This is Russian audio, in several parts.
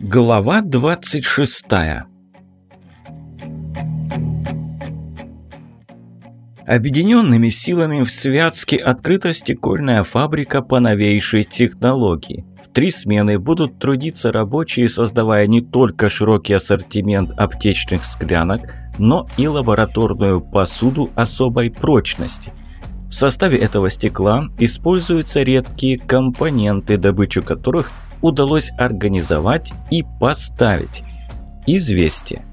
Глава 26 Объединенными силами в Святске открыта стекольная фабрика по новейшей технологии. В три смены будут трудиться рабочие, создавая не только широкий ассортимент аптечных склянок, но и лабораторную посуду особой прочности. В составе этого стекла используются редкие компоненты, добычу которых удалось организовать и поставить. Известие.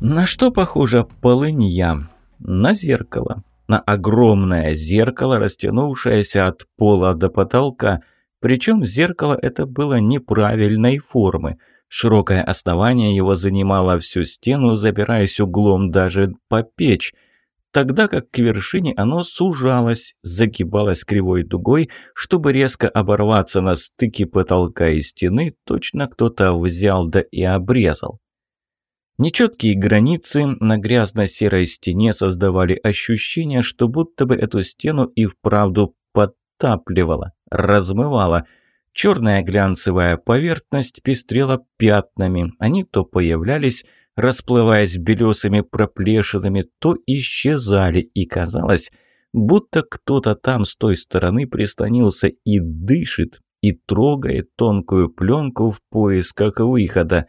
На что похожа полынья? На зеркало. На огромное зеркало, растянувшееся от пола до потолка. Причем зеркало это было неправильной формы. Широкое основание его занимало всю стену, забираясь углом даже по печь тогда как к вершине оно сужалось, загибалось кривой дугой, чтобы резко оборваться на стыке потолка и стены, точно кто-то взял да и обрезал. Нечеткие границы на грязно-серой стене создавали ощущение, что будто бы эту стену и вправду подтапливало, размывало. Черная глянцевая поверхность пестрела пятнами, они то появлялись, расплываясь белесыми проплешинами, то исчезали, и казалось, будто кто-то там с той стороны прислонился и дышит, и трогает тонкую пленку в поисках выхода.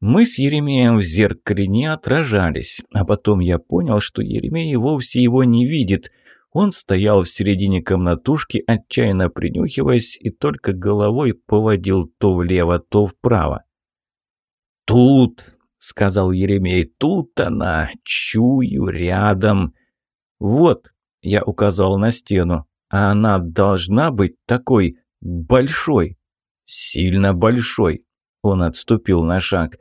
Мы с Еремеем в зеркале не отражались, а потом я понял, что Еремей вовсе его не видит. Он стоял в середине комнатушки, отчаянно принюхиваясь, и только головой поводил то влево, то вправо. «Тут!» — сказал Еремей. «Тут она, чую, рядом». «Вот», — я указал на стену, «а она должна быть такой большой». «Сильно большой», — он отступил на шаг.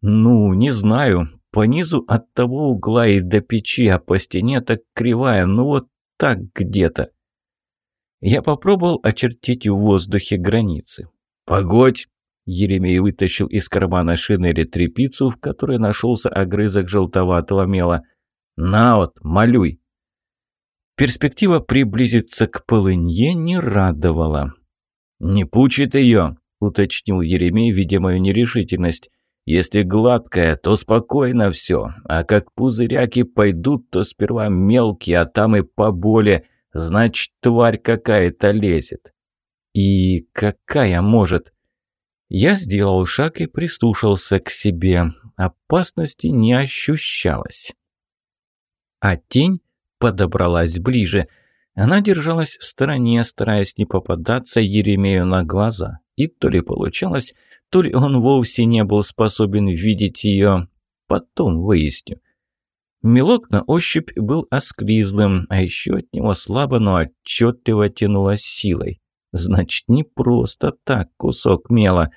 «Ну, не знаю, по низу от того угла и до печи, а по стене так кривая, ну вот так где-то». Я попробовал очертить в воздухе границы. «Погодь!» Еремей вытащил из кармана шинели трепицу, в которой нашелся огрызок желтоватого мела. «На вот, малюй!» Перспектива приблизиться к полынье не радовала. «Не пучит ее», — уточнил Еремей, видя мою нерешительность. «Если гладкая, то спокойно все, а как пузыряки пойдут, то сперва мелкие, а там и поболе, значит, тварь какая-то лезет». «И какая может?» Я сделал шаг и прислушался к себе. Опасности не ощущалось. А тень подобралась ближе. Она держалась в стороне, стараясь не попадаться Еремею на глаза. И то ли получалось, то ли он вовсе не был способен видеть ее. Потом выясню. Мелок на ощупь был осклизлым, а еще от него слабо, но отчетливо тянуло силой. Значит, не просто так кусок мела.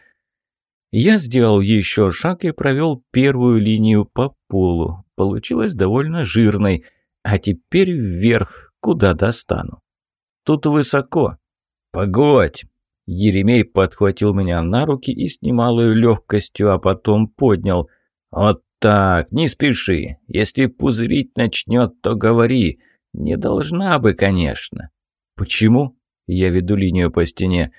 Я сделал еще шаг и провел первую линию по полу. Получилось довольно жирной. А теперь вверх, куда достану. Тут высоко. Погодь! Еремей подхватил меня на руки и с немалой легкостью, а потом поднял. Вот так, не спеши. Если пузырить начнет, то говори. Не должна бы, конечно. Почему? Я веду линию по стене.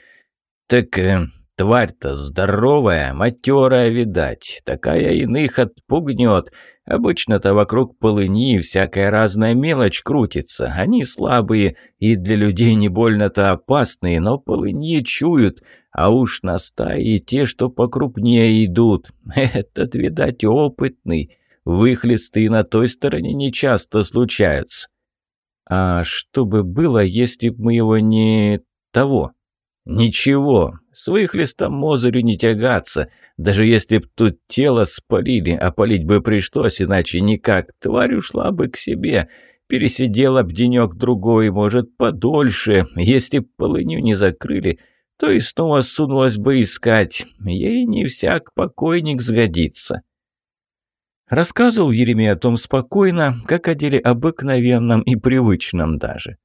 «Так э, тварь-то здоровая, матерая, видать. Такая иных отпугнет. Обычно-то вокруг полыни всякая разная мелочь крутится. Они слабые и для людей не больно-то опасные, но полыни чуют. А уж на стаи те, что покрупнее идут. Этот, видать, опытный. Выхлесты на той стороне нечасто случаются. А что бы было, если б мы его не... того? Ничего, с выхлестом Мозырю не тягаться. Даже если б тут тело спалили, а палить бы пришлось, иначе никак, тварь ушла бы к себе. Пересидела б денек-другой, может, подольше. Если б полыню не закрыли, то и снова сунулась бы искать. Ей не всяк покойник сгодится. Рассказывал Еремей о том спокойно, как о деле обыкновенном и привычном даже.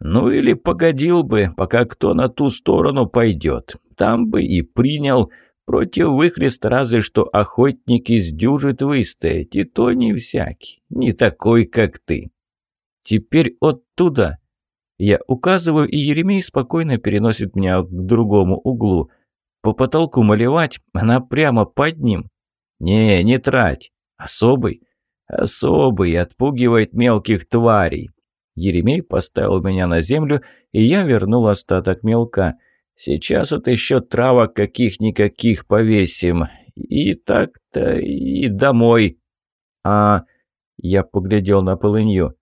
Ну или погодил бы, пока кто на ту сторону пойдет. Там бы и принял. Против выхлест разве что охотники сдюжит выстоять, и то не всякий, не такой, как ты. Теперь оттуда, Я указываю, и Еремей спокойно переносит меня к другому углу. По потолку малевать, она прямо под ним. Не, не трать. Особый? Особый, отпугивает мелких тварей. Еремей поставил меня на землю, и я вернул остаток мелка. Сейчас вот еще травок каких-никаких повесим. И так-то, и домой. А я поглядел на полынью.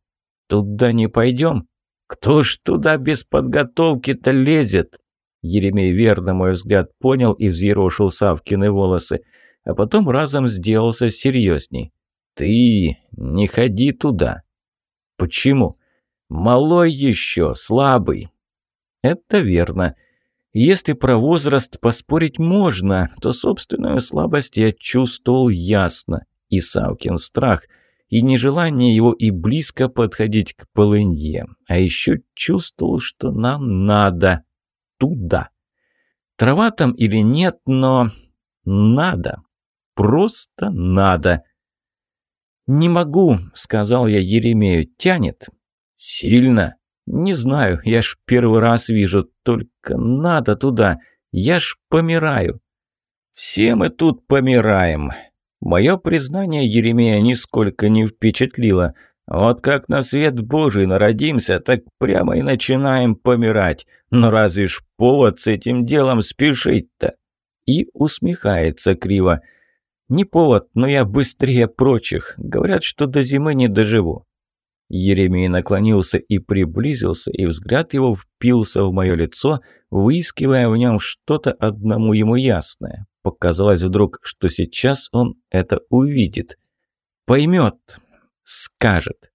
Туда не пойдем? Кто ж туда без подготовки-то лезет? Еремей верно мой взгляд понял и взъерошил Савкины волосы, а потом разом сделался серьезней. «Ты не ходи туда». «Почему?» «Малой еще, слабый». «Это верно. Если про возраст поспорить можно, то собственную слабость я чувствовал ясно. И Савкин страх, и нежелание его и близко подходить к полынье. А еще чувствовал, что нам надо туда. Трава там или нет, но надо. Просто надо. «Не могу», — сказал я Еремею. «Тянет». «Сильно?» «Не знаю, я ж первый раз вижу, только надо туда, я ж помираю». «Все мы тут помираем». Мое признание Еремея нисколько не впечатлило. Вот как на свет Божий народимся, так прямо и начинаем помирать. Но разве ж повод с этим делом спешить-то? И усмехается криво. Не повод, но я быстрее прочих. Говорят, что до зимы не доживу. Еремей наклонился и приблизился, и взгляд его впился в мое лицо, выискивая в нем что-то одному ему ясное. Показалось вдруг, что сейчас он это увидит. Поймет, скажет.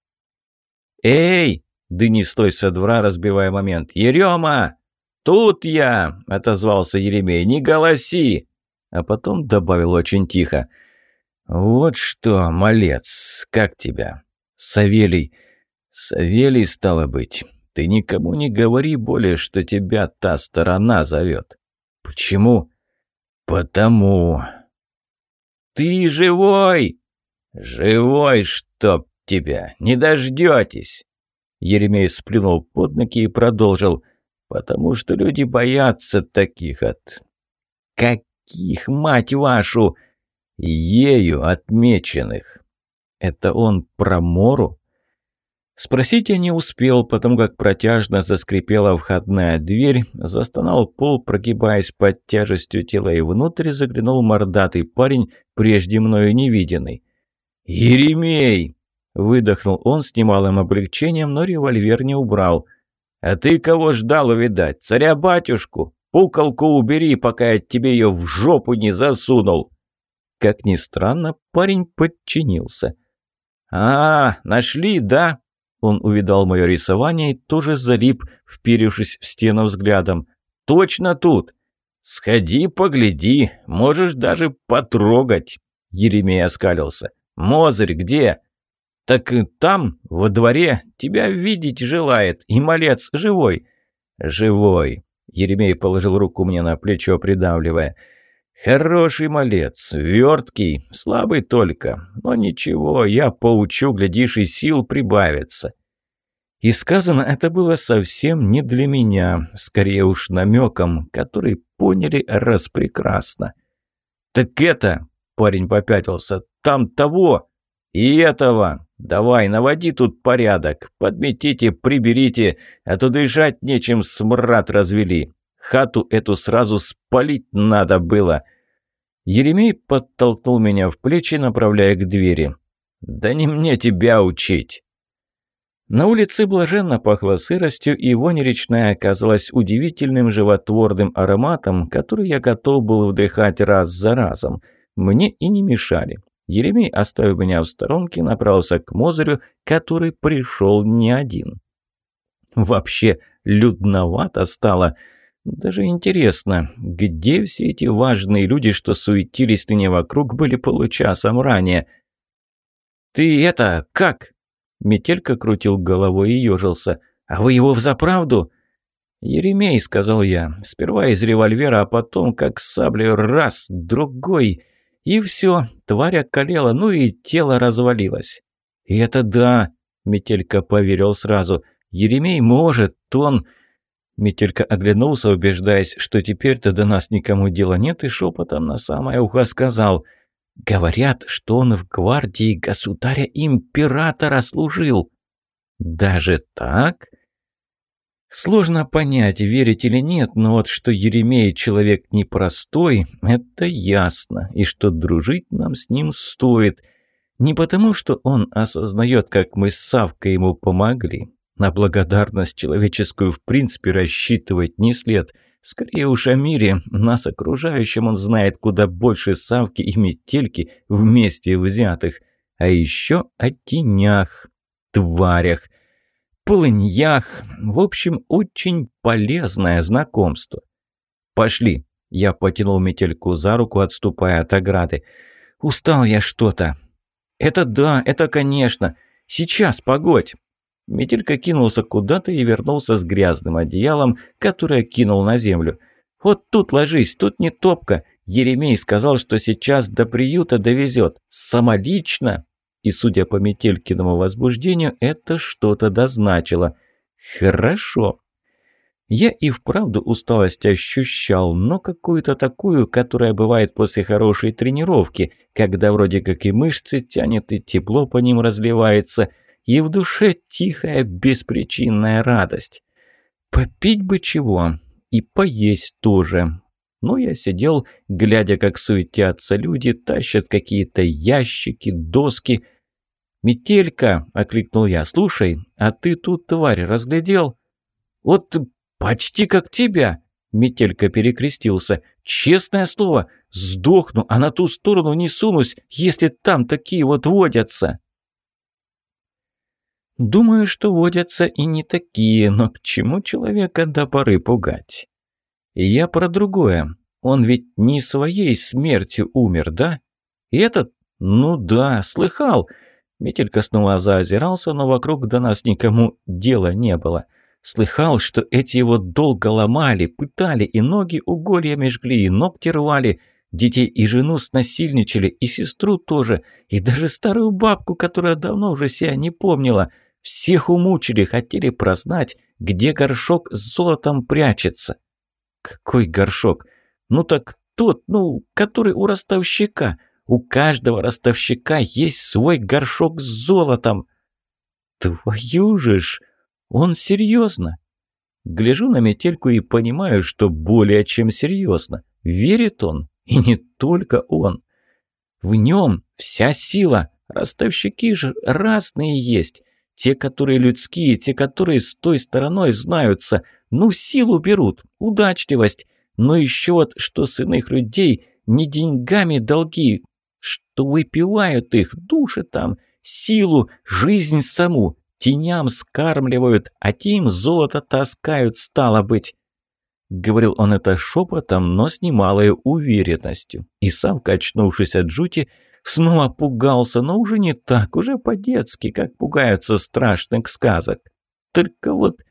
«Эй!» — донеслой со двора, разбивая момент. «Ерема! Тут я!» — отозвался Еремей. «Не голоси!» А потом добавил очень тихо. «Вот что, малец, как тебя?» «Савелий!» «Савелий, стало быть, ты никому не говори более, что тебя та сторона зовет». «Почему?» «Потому...» «Ты живой!» «Живой, чтоб тебя! Не дождетесь!» Еремей сплюнул под ноги и продолжил. «Потому что люди боятся таких от...» «Каких, мать вашу!» «Ею отмеченных!» «Это он про Мору?» Спросить я не успел, потому как протяжно заскрипела входная дверь, застонал пол, прогибаясь под тяжестью тела, и внутрь заглянул мордатый парень, прежде мною невиденный. «Еремей!» – выдохнул он с немалым облегчением, но револьвер не убрал. «А ты кого ждал увидать? Царя-батюшку? Пукалку убери, пока я тебе ее в жопу не засунул!» Как ни странно, парень подчинился. «А, нашли, да?» Он увидал мое рисование и тоже залип, вперившись в стену взглядом. «Точно тут! Сходи, погляди, можешь даже потрогать!» Еремей оскалился. «Мозырь где?» «Так там, во дворе, тебя видеть желает, и малец живой». «Живой!» Еремей положил руку мне на плечо, придавливая. «Хороший малец, верткий, слабый только. Но ничего, я поучу, глядишь, и сил прибавится». И сказано это было совсем не для меня, скорее уж намеком, который поняли распрекрасно. «Так это...» — парень попятился. «Там того и этого. Давай, наводи тут порядок. Подметите, приберите, а то дышать нечем смрад развели. Хату эту сразу спалить надо было». Еремей подтолкнул меня в плечи, направляя к двери. «Да не мне тебя учить!» На улице блаженно пахло сыростью, и вонь речная оказалась удивительным животворным ароматом, который я готов был вдыхать раз за разом. Мне и не мешали. Еремей, оставив меня в сторонке, направился к Мозырю, который пришел не один. Вообще людновато стало. Даже интересно, где все эти важные люди, что суетились на вокруг, были получасом ранее? «Ты это, как?» Метелька крутил головой и ежился. «А вы его взаправду?» «Еремей», — сказал я, — «сперва из револьвера, а потом как саблей раз, другой». И все, тварь околела, ну и тело развалилось. «И это да», — Метелька поверил сразу. Еремей может, он...» Метелька оглянулся, убеждаясь, что теперь-то до нас никому дела нет, и шепотом на самое ухо сказал «Говорят, что он в гвардии государя-императора служил». «Даже так?» Сложно понять, верить или нет, но вот что Еремей человек непростой, это ясно, и что дружить нам с ним стоит. Не потому, что он осознает, как мы с Савкой ему помогли, на благодарность человеческую в принципе рассчитывать не след. Скорее уж о мире, нас окружающем он знает куда больше Савки и Метельки вместе взятых. А еще о тенях, тварях, полыньях. В общем, очень полезное знакомство. «Пошли!» – я потянул Метельку за руку, отступая от ограды. «Устал я что-то». «Это да, это конечно. Сейчас, погодь!» Метелька кинулся куда-то и вернулся с грязным одеялом, которое кинул на землю. «Вот тут ложись, тут не топка. Еремей сказал, что сейчас до приюта довезет. Самолично!» И, судя по Метелькиному возбуждению, это что-то дозначило. «Хорошо». Я и вправду усталость ощущал, но какую-то такую, которая бывает после хорошей тренировки, когда вроде как и мышцы тянет, и тепло по ним разливается – и в душе тихая беспричинная радость. Попить бы чего, и поесть тоже. Но я сидел, глядя, как суетятся люди, тащат какие-то ящики, доски. «Метелька!» – окликнул я. «Слушай, а ты тут, тварь, разглядел?» «Вот почти как тебя!» – Метелька перекрестился. «Честное слово, сдохну, а на ту сторону не сунусь, если там такие вот водятся!» Думаю, что водятся и не такие, но к чему человека до поры пугать? Я про другое. Он ведь не своей смертью умер, да? И этот? Ну да, слыхал. Метелька снова заозирался, но вокруг до нас никому дела не было. Слыхал, что эти его долго ломали, пытали, и ноги угольями жгли, и ногти рвали, детей и жену снасильничали, и сестру тоже, и даже старую бабку, которая давно уже себя не помнила – всех умучили, хотели прознать, где горшок с золотом прячется. Какой горшок? Ну так тот, ну, который у ростовщика. У каждого ростовщика есть свой горшок с золотом. Твою же ж! Он серьезно? Гляжу на метельку и понимаю, что более чем серьезно. Верит он, и не только он. В нем вся сила. Ростовщики же разные есть. Те, которые людские, те, которые с той стороной знаются. Ну, силу берут, удачливость. Но еще вот, что с иных людей не деньгами долги, что выпивают их, души там, силу, жизнь саму, теням скармливают, а те им золото таскают, стало быть. Говорил он это шепотом, но с немалой уверенностью. И сам, качнувшись от жути, Снова пугался, но уже не так, уже по-детски, как пугаются страшных сказок. Только вот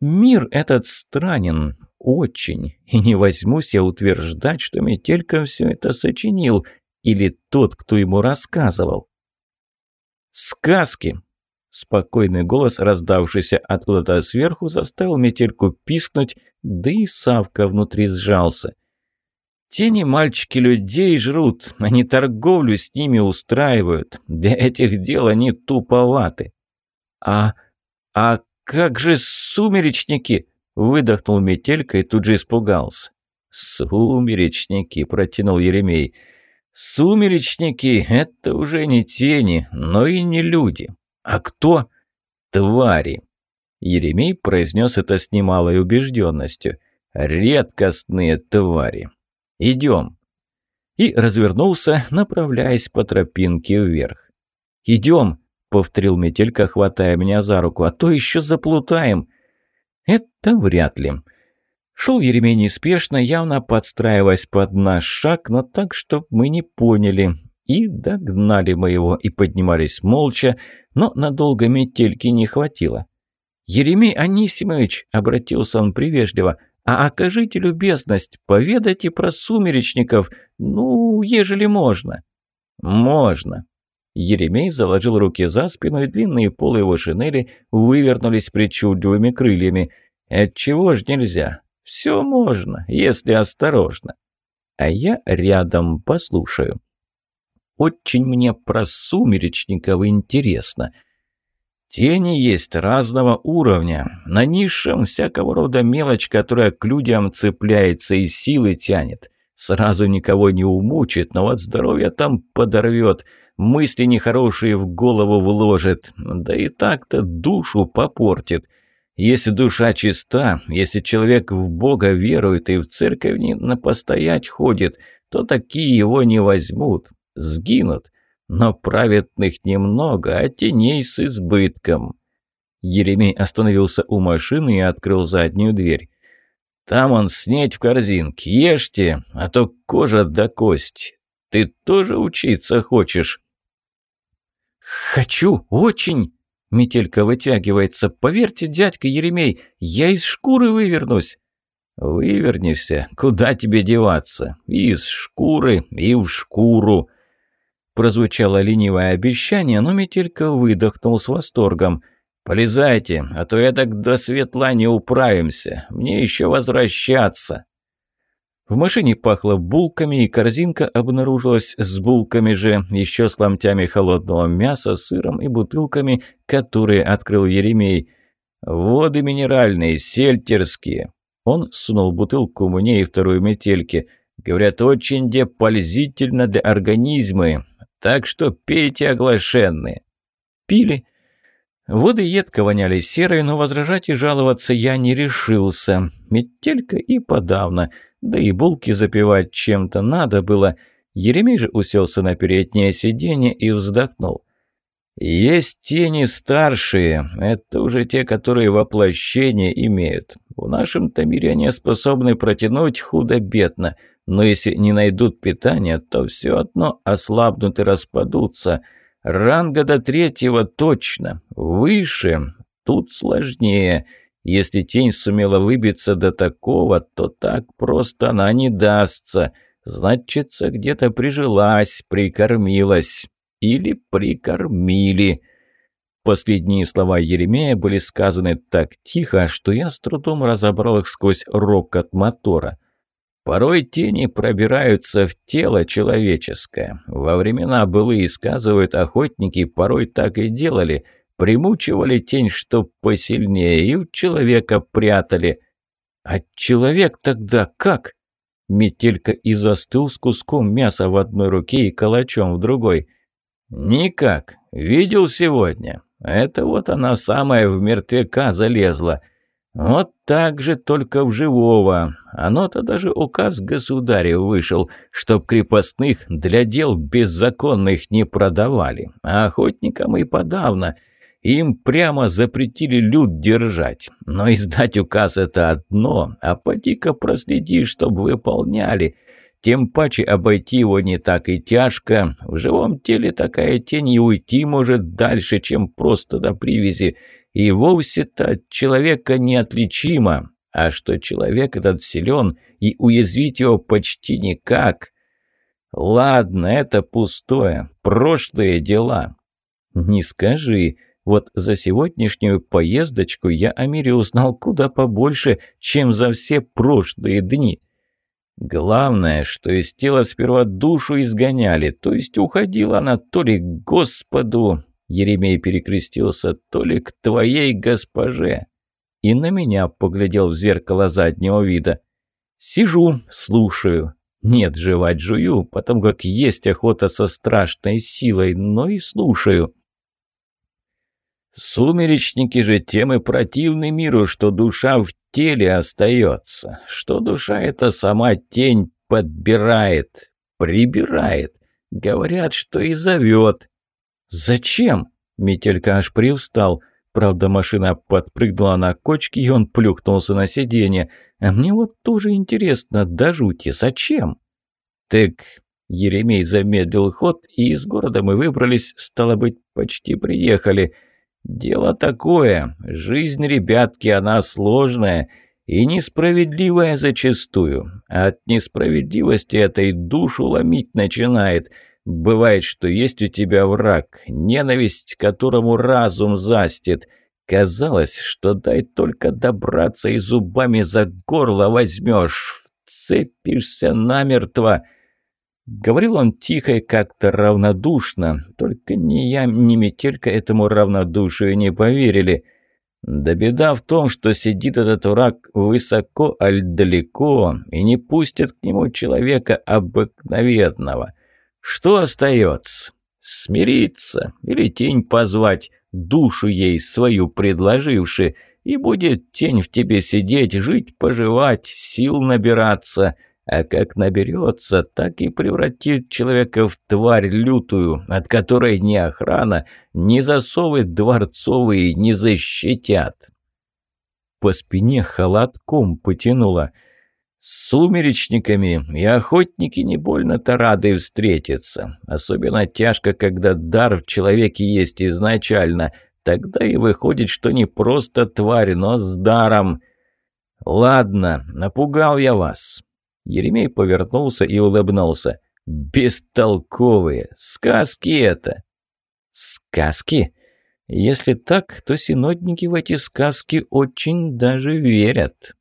мир этот странен, очень, и не возьмусь я утверждать, что Метелька все это сочинил, или тот, кто ему рассказывал. «Сказки!» Спокойный голос, раздавшийся откуда-то сверху, заставил Метельку пискнуть, да и Савка внутри сжался. Тени мальчики людей жрут, они торговлю с ними устраивают. Для этих дел они туповаты. А... а как же сумеречники? Выдохнул Метелька и тут же испугался. «Сумеречники», — протянул Еремей. «Сумеречники — это уже не тени, но и не люди. А кто? Твари». Еремей произнес это с немалой убежденностью. «Редкостные твари. Идем!» И развернулся, направляясь по тропинке вверх. «Идем!» — повторил Метелька, хватая меня за руку. «А то еще заплутаем!» «Это вряд ли!» Шел Еремей неспешно, явно подстраиваясь под наш шаг, но так, чтоб мы не поняли. И догнали мы его, и поднимались молча, но надолго метельки не хватило. «Еремей Анисимович!» — обратился он привежливо — а окажите любезность, поведайте про сумеречников, ну, ежели можно». «Можно». Еремей заложил руки за спину, и длинные полы его шинели вывернулись причудливыми крыльями. «Отчего ж нельзя? Все можно, если осторожно. А я рядом послушаю. Очень мне про сумеречников интересно». Тени есть разного уровня. На низшем всякого рода мелочь, которая к людям цепляется и силы тянет. Сразу никого не умучит, но вот здоровье там подорвет, мысли нехорошие в голову вложит, да и так-то душу попортит. Если душа чиста, если человек в Бога верует и в церковь не на постоять ходит, то такие его не возьмут, сгинут но праведных немного, а теней с избытком. Еремей остановился у машины и открыл заднюю дверь. «Там он снеть в корзинке, ешьте, а то кожа до кость. Ты тоже учиться хочешь?» «Хочу, очень!» Метелька вытягивается. «Поверьте, дядька Еремей, я из шкуры вывернусь!» «Вывернешься? Куда тебе деваться? И из шкуры, и в шкуру!» Прозвучало ленивое обещание, но Метелька выдохнул с восторгом. «Полезайте, а то я так до светла не управимся. Мне еще возвращаться». В машине пахло булками, и корзинка обнаружилась с булками же, еще с ломтями холодного мяса, сыром и бутылками, которые открыл Еремей. «Воды минеральные, сельтерские». Он сунул бутылку мне и вторую метельке. «Говорят, очень депользительно для организма. Так что пейте, оглашенные». Пили. Воды едко воняли серой, но возражать и жаловаться я не решился. Метелька и подавно. Да и булки запивать чем-то надо было. Еремей же уселся на переднее сиденье и вздохнул. «Есть тени старшие. Это уже те, которые воплощение имеют. В нашем-то мире они способны протянуть худо-бедно но если не найдут питания, то все одно ослабнут и распадутся. Ранга до третьего точно. Выше тут сложнее. Если тень сумела выбиться до такого, то так просто она не дастся. Значится, где-то прижилась, прикормилась. Или прикормили. Последние слова Еремея были сказаны так тихо, что я с трудом разобрал их сквозь рокот мотора. Порой тени пробираются в тело человеческое. Во времена былые, сказывают охотники, порой так и делали. Примучивали тень, чтоб посильнее, и у человека прятали. А человек тогда как? Метелька и застыл с куском мяса в одной руке и калачом в другой. «Никак. Видел сегодня. Это вот она самая в мертвяка залезла. Вот так же, только в живого. Оно-то даже указ государя вышел, чтоб крепостных для дел беззаконных не продавали. А охотникам и подавно. Им прямо запретили люд держать. Но издать указ это одно, а поди-ка проследи, чтоб выполняли. Тем паче обойти его не так и тяжко. В живом теле такая тень и уйти может дальше, чем просто до привязи и вовсе-то от человека неотличимо, а что человек этот силен и уязвить его почти никак. Ладно, это пустое, прошлые дела. Не скажи, вот за сегодняшнюю поездочку я о мире узнал куда побольше, чем за все прошлые дни. Главное, что из тела сперва душу изгоняли, то есть уходила она то ли к Господу, Еремей перекрестился, то ли к твоей госпоже. И на меня поглядел в зеркало заднего вида. Сижу, слушаю. Нет, жевать жую, потому как есть охота со страшной силой, но и слушаю. Сумеречники же тем и противны миру, что душа в теле остается, что душа эта сама тень подбирает, прибирает. Говорят, что и зовет. «Зачем?» Метелька аж привстал. Правда, машина подпрыгнула на кочке, и он плюхнулся на сиденье. А мне вот тоже интересно, до жути, зачем? Так, Еремей замедлил ход, и из города мы выбрались, стало быть, почти приехали. Дело такое, жизнь, ребятки, она сложная и несправедливая зачастую. От несправедливости этой душу ломить начинает – Бывает, что есть у тебя враг, ненависть, которому разум застит. Казалось, что дай только добраться и зубами за горло возьмешь, вцепишься намертво». Говорил он тихо и как-то равнодушно, только ни я, ни Метелька этому равнодушию не поверили. Да беда в том, что сидит этот враг высоко, аль далеко, и не пустит к нему человека обыкновенного. Что остается? Смириться или тень позвать, душу ей свою предложивши, и будет тень в тебе сидеть, жить, поживать, сил набираться — а как наберется, так и превратит человека в тварь лютую, от которой ни охрана, ни засовы дворцовые не защитят. По спине холодком потянуло. С сумеречниками и охотники не больно-то рады встретиться. Особенно тяжко, когда дар в человеке есть изначально. Тогда и выходит, что не просто тварь, но с даром. Ладно, напугал я вас. Еремей повернулся и улыбнулся. «Бестолковые! Сказки это!» «Сказки?» Если так, то синодники в эти сказки очень даже верят.